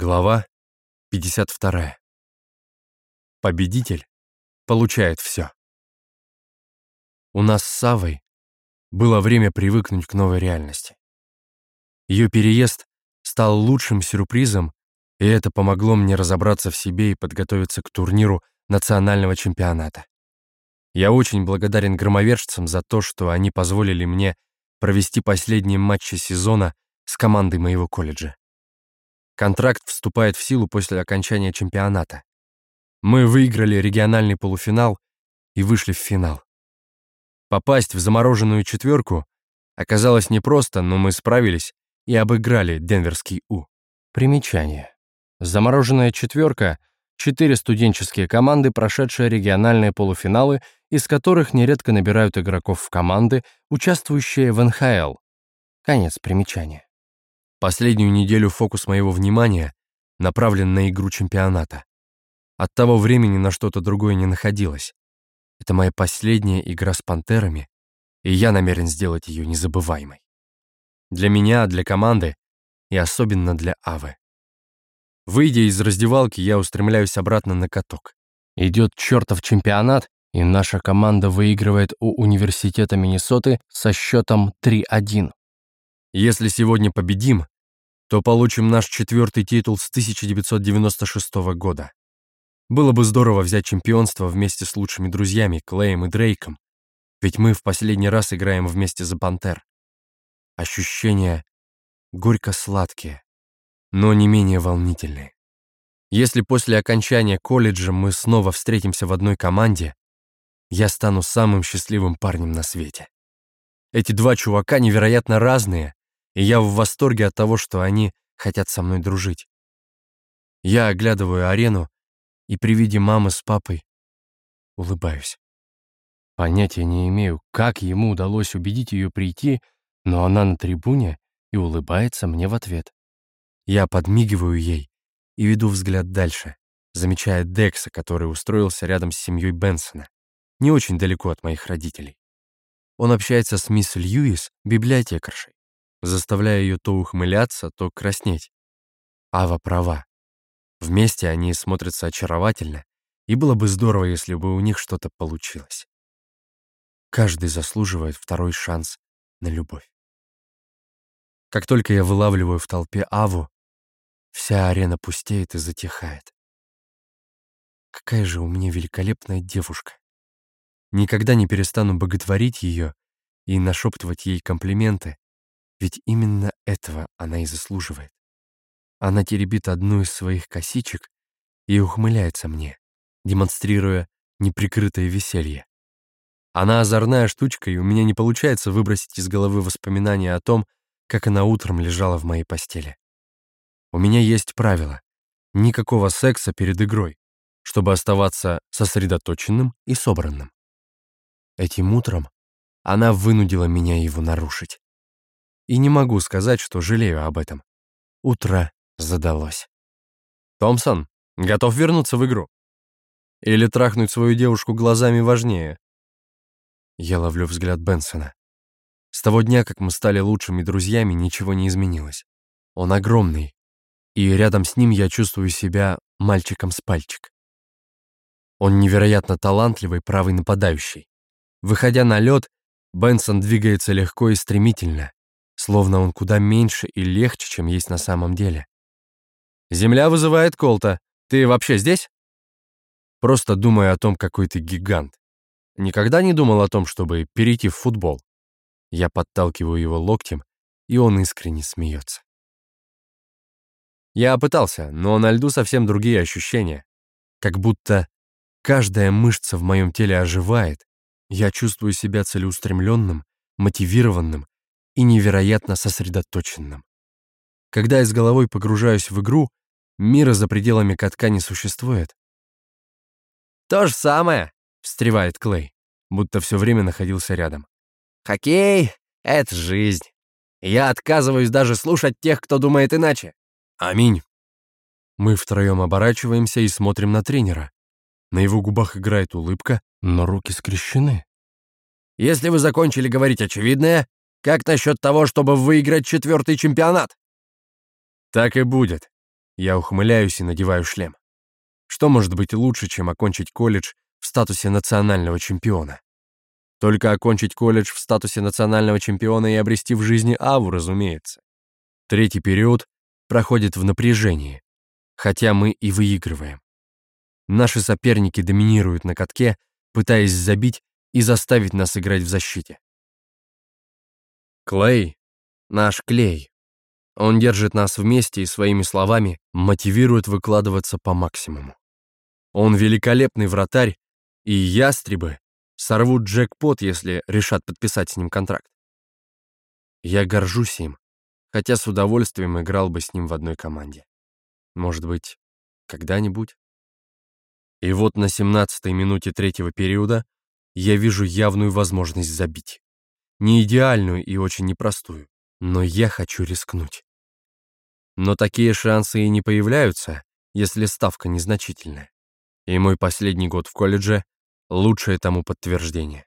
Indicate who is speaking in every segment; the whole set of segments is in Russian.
Speaker 1: Глава 52. Победитель получает все. У нас с Савой было время привыкнуть к новой реальности. Ее переезд стал лучшим сюрпризом, и это помогло мне разобраться в себе и подготовиться к турниру национального чемпионата. Я очень благодарен громовержцам за то, что они позволили мне провести последние матчи сезона с командой моего колледжа. Контракт вступает в силу после окончания чемпионата. Мы выиграли региональный полуфинал и вышли в финал. Попасть в замороженную четверку оказалось непросто, но мы справились и обыграли Денверский У. Примечание. Замороженная четверка — четыре студенческие команды, прошедшие региональные полуфиналы, из которых нередко набирают игроков в команды, участвующие в НХЛ. Конец примечания. Последнюю неделю фокус моего внимания направлен на игру чемпионата. От того времени на что-то другое не находилось. Это моя последняя игра с пантерами, и я намерен сделать ее незабываемой. Для меня, для команды и особенно для Авы. Выйдя из раздевалки, я устремляюсь обратно на каток. Идет чертов чемпионат, и наша команда выигрывает у университета Миннесоты со счетом 3-1. Если сегодня победим, то получим наш четвертый титул с 1996 года. Было бы здорово взять чемпионство вместе с лучшими друзьями Клеем и Дрейком, ведь мы в последний раз играем вместе за Пантер. Ощущения горько-сладкие, но не менее волнительные. Если после окончания колледжа мы снова встретимся в одной команде, я стану самым счастливым парнем на свете. Эти два чувака невероятно разные, и я в восторге от того, что они хотят со мной дружить. Я оглядываю арену и при виде мамы с папой улыбаюсь. Понятия не имею, как ему удалось убедить ее прийти, но она на трибуне и улыбается мне в ответ. Я подмигиваю ей и веду взгляд дальше, замечая Декса, который устроился рядом с семьей Бенсона, не очень далеко от моих родителей. Он общается с мисс Льюис, библиотекаршей заставляя ее то ухмыляться, то краснеть. Ава права. Вместе они смотрятся очаровательно, и было бы здорово, если бы у них что-то получилось. Каждый заслуживает второй шанс на любовь. Как только я вылавливаю в толпе Аву, вся арена пустеет и затихает. Какая же у меня великолепная девушка. Никогда не перестану боготворить ее и нашептывать ей комплименты, ведь именно этого она и заслуживает. Она теребит одну из своих косичек и ухмыляется мне, демонстрируя неприкрытое веселье. Она озорная штучка, и у меня не получается выбросить из головы воспоминания о том, как она утром лежала в моей постели. У меня есть правило — никакого секса перед игрой, чтобы оставаться сосредоточенным и собранным. Этим утром она вынудила меня его нарушить. И не могу сказать, что жалею об этом. Утро задалось. «Томпсон, готов вернуться в игру? Или трахнуть свою девушку глазами важнее?» Я ловлю взгляд Бенсона. С того дня, как мы стали лучшими друзьями, ничего не изменилось. Он огромный, и рядом с ним я чувствую себя мальчиком с пальчик. Он невероятно талантливый правый нападающий. Выходя на лед, Бенсон двигается легко и стремительно, словно он куда меньше и легче, чем есть на самом деле. «Земля вызывает Колта. Ты вообще здесь?» Просто думаю о том, какой ты гигант. Никогда не думал о том, чтобы перейти в футбол. Я подталкиваю его локтем, и он искренне смеется. Я пытался, но на льду совсем другие ощущения. Как будто каждая мышца в моем теле оживает, я чувствую себя целеустремленным, мотивированным и невероятно сосредоточенным. Когда я с головой погружаюсь в игру, мира за пределами катка не существует.
Speaker 2: «То же самое», —
Speaker 1: встревает Клей, будто все время находился рядом.
Speaker 2: «Хоккей — это жизнь. Я отказываюсь даже слушать тех, кто думает иначе».
Speaker 1: «Аминь». Мы втроем оборачиваемся и смотрим на тренера. На его губах играет улыбка, но руки скрещены.
Speaker 2: «Если вы закончили говорить очевидное, как насчет того, чтобы выиграть четвертый чемпионат?»
Speaker 1: «Так и будет. Я ухмыляюсь и надеваю шлем. Что может быть лучше, чем окончить колледж в статусе национального чемпиона? Только окончить колледж в статусе национального чемпиона и обрести в жизни Аву, разумеется. Третий период проходит в напряжении, хотя мы и выигрываем. Наши соперники доминируют на катке, пытаясь забить и заставить нас играть в защите. Клей — наш клей. Он держит нас вместе и своими словами мотивирует выкладываться по максимуму. Он великолепный вратарь, и ястребы сорвут джекпот, если решат подписать с ним контракт. Я горжусь им, хотя с удовольствием играл бы с ним в одной команде. Может быть, когда-нибудь? И вот на 17-й минуте третьего периода я вижу явную возможность забить. Не идеальную и очень непростую, но я хочу рискнуть. Но такие шансы и не появляются, если ставка незначительная. И мой последний год в колледже — лучшее тому подтверждение.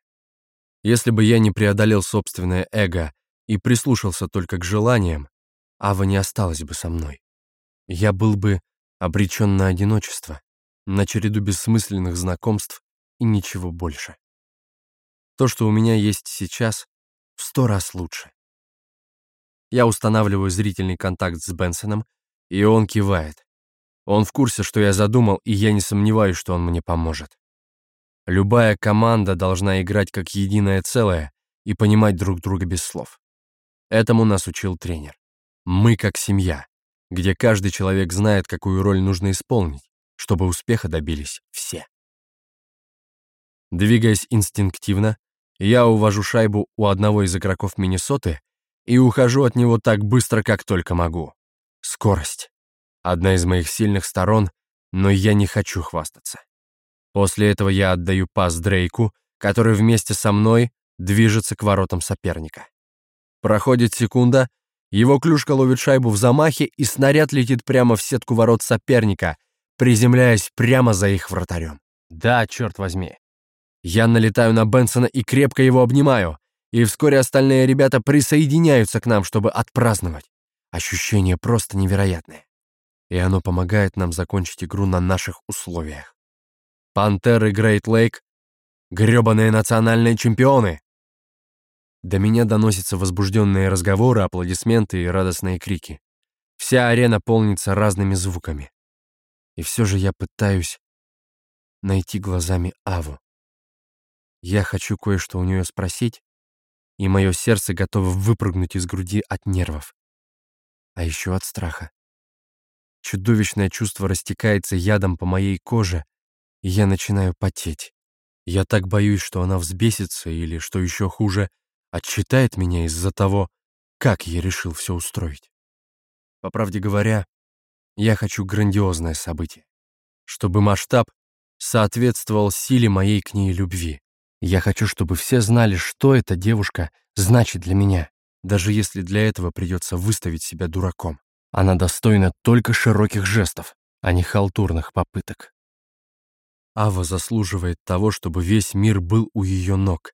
Speaker 1: Если бы я не преодолел собственное эго и прислушался только к желаниям, Ава не осталась бы со мной. Я был бы обречен на одиночество, на череду бессмысленных знакомств и ничего больше. То, что у меня есть сейчас, в сто раз лучше. Я устанавливаю зрительный контакт с Бенсоном, и он кивает. Он в курсе, что я задумал, и я не сомневаюсь, что он мне поможет. Любая команда должна играть как единое целое и понимать друг друга без слов. Этому нас учил тренер. Мы как семья, где каждый человек знает, какую роль нужно исполнить, чтобы успеха добились все. Двигаясь инстинктивно, я увожу шайбу у одного из игроков Миннесоты и ухожу от него так быстро, как только могу. Скорость. Одна из моих сильных сторон, но я не хочу хвастаться. После этого я отдаю пас Дрейку, который вместе со мной движется к воротам соперника. Проходит секунда, его клюшка ловит шайбу в замахе, и снаряд летит прямо в сетку ворот соперника, приземляясь прямо за их вратарем. Да, черт возьми. Я налетаю на Бенсона и крепко его обнимаю, и вскоре остальные ребята присоединяются к нам, чтобы отпраздновать. Ощущение просто невероятное. И оно помогает нам закончить игру на наших условиях. Пантеры Грейт Лейк — грёбаные национальные чемпионы. До меня доносятся возбужденные разговоры, аплодисменты и радостные крики. Вся арена полнится разными звуками. И все же я пытаюсь найти глазами Аву. Я хочу кое-что у нее спросить, и мое сердце готово выпрыгнуть из груди от нервов. А еще от страха. Чудовищное чувство растекается ядом по моей коже, и я начинаю потеть. Я так боюсь, что она взбесится или, что еще хуже, отчитает меня из-за того, как я решил все устроить. По правде говоря, я хочу грандиозное событие, чтобы масштаб соответствовал силе моей к ней любви. Я хочу, чтобы все знали, что эта девушка значит для меня, даже если для этого придется выставить себя дураком. Она достойна только широких жестов, а не халтурных попыток. Ава заслуживает того, чтобы весь мир был у ее ног,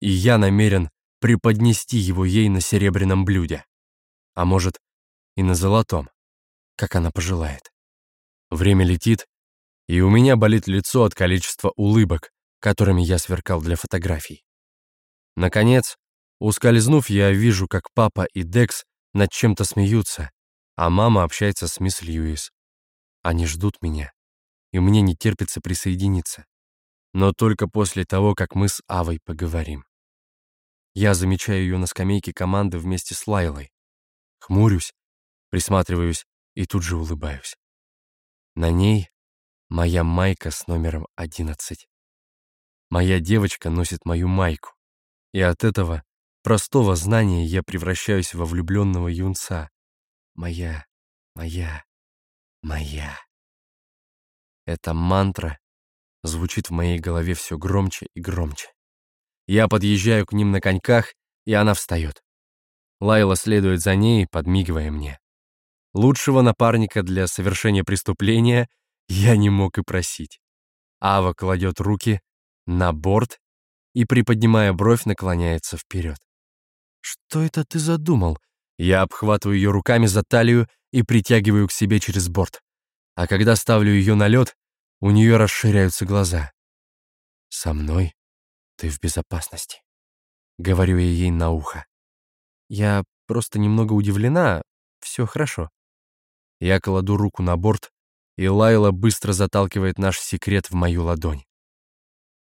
Speaker 1: и я намерен преподнести его ей на серебряном блюде, а может и на золотом как она пожелает. Время летит, и у меня болит лицо от количества улыбок, которыми я сверкал для фотографий. Наконец, ускользнув, я вижу, как папа и Декс над чем-то смеются, а мама общается с мисс Льюис. Они ждут меня, и мне не терпится присоединиться. Но только после того, как мы с Авой поговорим. Я замечаю ее на скамейке команды вместе с Лайлой. Хмурюсь, присматриваюсь и тут же улыбаюсь. На ней моя майка с номером 11. Моя девочка носит мою майку, и от этого простого знания я превращаюсь во влюбленного юнца. Моя, моя, моя. Эта мантра звучит в моей голове все громче и громче. Я подъезжаю к ним на коньках, и она встает. Лайла следует за ней, подмигивая мне. Лучшего напарника для совершения преступления я не мог и просить. Ава кладет руки на борт и, приподнимая бровь, наклоняется вперед. «Что это ты задумал?» Я обхватываю ее руками за талию и притягиваю к себе через борт. А когда ставлю ее на лед, у нее расширяются глаза. «Со мной ты в безопасности», — говорю я ей на ухо. Я просто немного удивлена, все хорошо. Я кладу руку на борт, и Лайла быстро заталкивает наш секрет в мою ладонь.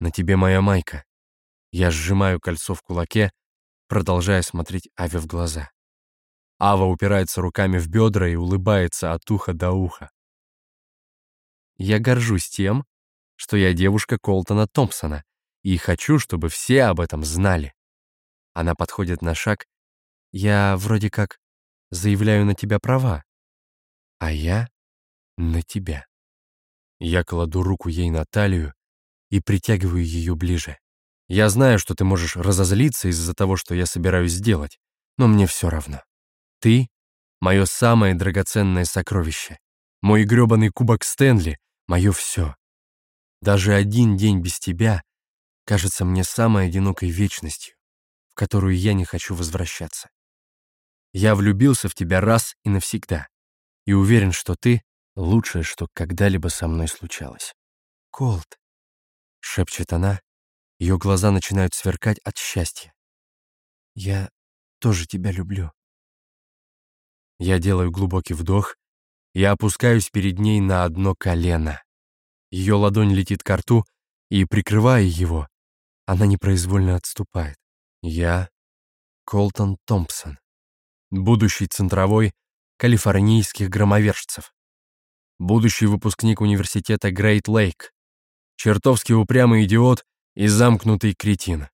Speaker 1: «На тебе моя майка». Я сжимаю кольцо в кулаке, продолжая смотреть Аве в глаза. Ава упирается руками в бедра и улыбается от уха до уха. Я горжусь тем, что я девушка Колтона Томпсона, и хочу, чтобы все об этом знали. Она подходит на шаг. Я вроде как заявляю на тебя права, а я на тебя. Я кладу руку ей на талию и притягиваю ее ближе. Я знаю, что ты можешь разозлиться из-за того, что я собираюсь сделать, но мне все равно. Ты — мое самое драгоценное сокровище. Мой грёбаный кубок Стэнли — мое все. Даже один день без тебя кажется мне самой одинокой вечностью, в которую я не хочу возвращаться. Я влюбился в тебя раз и навсегда, и уверен, что ты — лучшее, что когда-либо со мной случалось. «Колт», — шепчет она, ее глаза начинают сверкать от счастья. «Я тоже тебя люблю». Я делаю глубокий вдох, я опускаюсь перед ней на одно колено. Ее ладонь летит к рту, и, прикрывая его, она непроизвольно отступает. Я Колтон Томпсон, будущий центровой калифорнийских громовержцев, будущий выпускник университета Грейт Лейк, чертовски упрямый идиот и замкнутый кретин.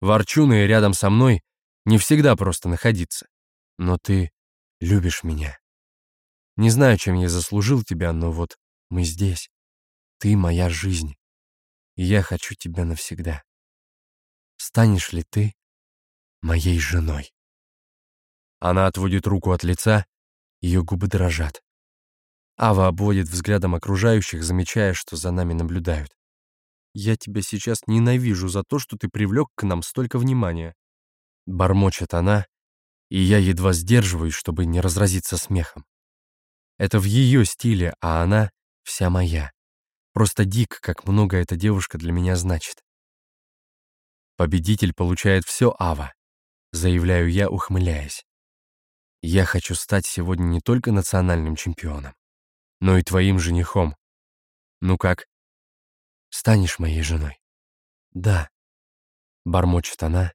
Speaker 1: Ворчуны рядом со мной не всегда просто находиться. Но ты любишь меня. Не знаю, чем я заслужил тебя, но вот мы здесь. Ты моя жизнь. И я хочу тебя навсегда. Станешь ли ты моей женой? Она отводит руку от лица, ее губы дрожат. Ава обводит взглядом окружающих, замечая, что за нами наблюдают. «Я тебя сейчас ненавижу за то, что ты привлек к нам столько внимания». Бормочет она, и я едва сдерживаюсь, чтобы не разразиться смехом. Это в ее стиле, а она вся моя. Просто дик, как много эта девушка для меня значит. Победитель получает все Ава, заявляю я, ухмыляясь. Я хочу стать сегодня не только национальным чемпионом, но и твоим женихом. Ну как, станешь моей женой? Да, бормочет она,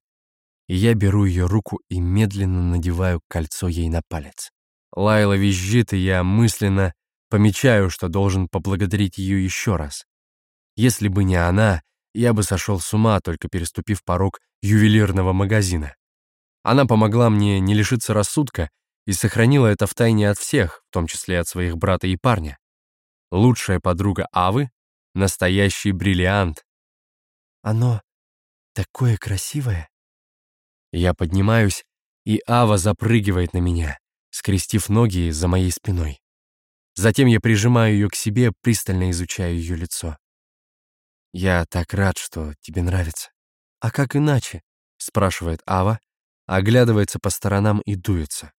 Speaker 1: и я беру ее руку и медленно надеваю кольцо ей на палец. Лайла визжит, и я мысленно помечаю, что должен поблагодарить ее еще раз. Если бы не она, я бы сошел с ума, только переступив порог ювелирного магазина. Она помогла мне не лишиться рассудка и сохранила это в тайне от всех, в том числе от своих брата и парня. Лучшая подруга Авы — настоящий бриллиант. Оно такое красивое. Я поднимаюсь, и Ава запрыгивает на меня, скрестив ноги за моей спиной. Затем я прижимаю ее к себе, пристально изучая ее лицо. «Я так рад, что тебе нравится». «А как иначе?» — спрашивает Ава, оглядывается по сторонам и дуется.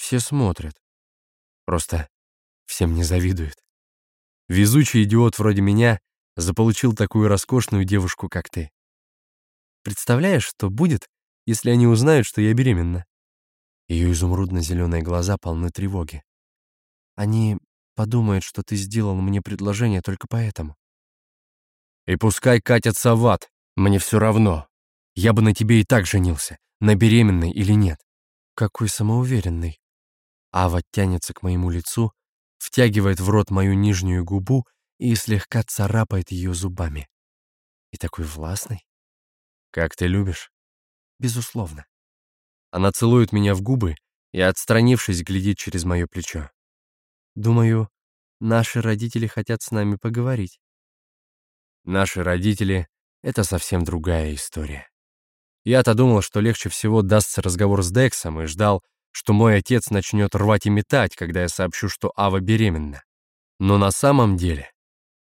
Speaker 1: Все смотрят. Просто всем не завидуют. Везучий идиот вроде меня заполучил такую роскошную девушку, как ты. Представляешь, что будет, если они узнают, что я беременна?» Ее изумрудно-зеленые глаза полны тревоги. «Они подумают, что ты сделал мне предложение только поэтому». «И пускай катятся в ад, мне все равно. Я бы на тебе и так женился, на беременной или нет». «Какой самоуверенный». Ава тянется к моему лицу, втягивает в рот мою нижнюю губу и слегка царапает ее зубами. И такой властный. «Как ты любишь?» Безусловно. Она целует меня в губы и, отстранившись, глядит через мое плечо. Думаю, наши родители хотят с нами поговорить. Наши родители — это совсем другая история. Я-то думал, что легче всего дастся разговор с Дексом и ждал, что мой отец начнет рвать и метать, когда я сообщу, что Ава беременна. Но на самом деле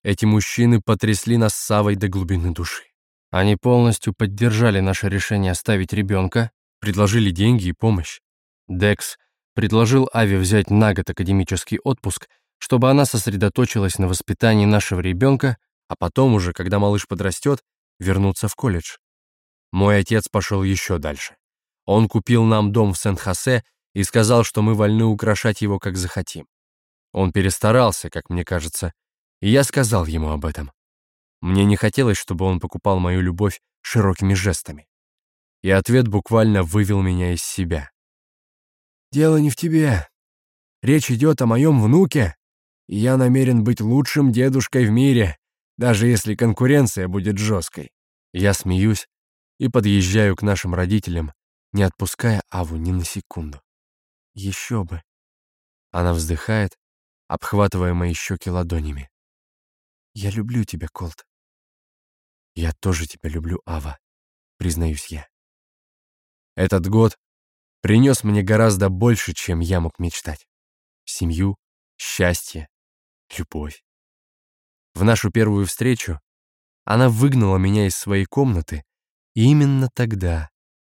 Speaker 1: эти мужчины потрясли нас с Савой до глубины души. Они полностью поддержали наше решение оставить ребенка, предложили деньги и помощь. Декс предложил Аве взять на год академический отпуск, чтобы она сосредоточилась на воспитании нашего ребенка, а потом уже, когда малыш подрастет, вернуться в колледж. Мой отец пошел еще дальше. Он купил нам дом в Сен-Хосе и сказал, что мы вольны украшать его, как захотим. Он перестарался, как мне кажется, и я сказал ему об этом. Мне не хотелось, чтобы он покупал мою любовь широкими жестами. И ответ буквально вывел меня из себя. «Дело не в тебе. Речь идет о моем внуке, и я намерен быть лучшим дедушкой в мире, даже если конкуренция будет жесткой». Я смеюсь и подъезжаю к нашим родителям, не отпуская Аву ни на секунду. Еще бы. Она вздыхает, обхватывая мои щеки ладонями. «Я люблю тебя, Колт». «Я тоже тебя люблю, Ава», — признаюсь я. Этот год принес мне гораздо больше, чем я мог мечтать. Семью, счастье, любовь. В нашу первую встречу она выгнала меня из своей комнаты, и именно тогда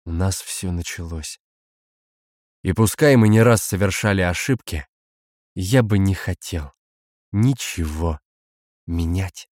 Speaker 1: у нас все началось. И пускай мы не раз совершали ошибки, я бы не хотел ничего менять.